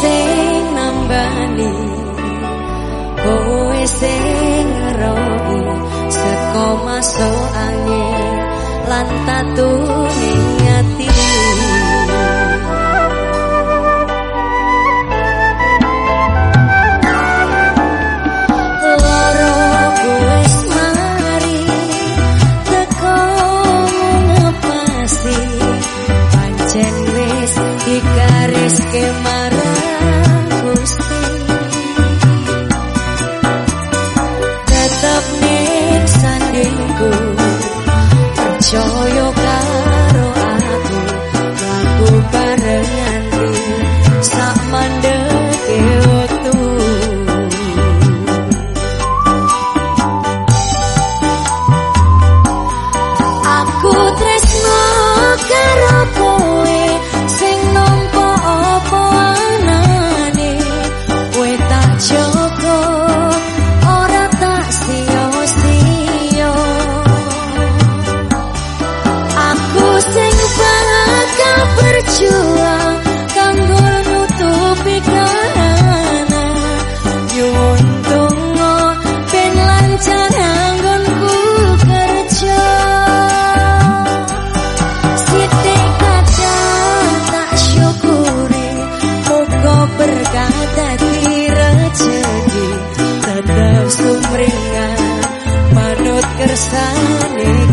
sing nambani. Kowe sing rogi seko maso angin lan tatune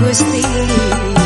Gusti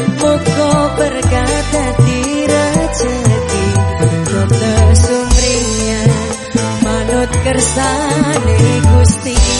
Moko berkata tira jadi Dokter sumringnya Manut kersane gusti.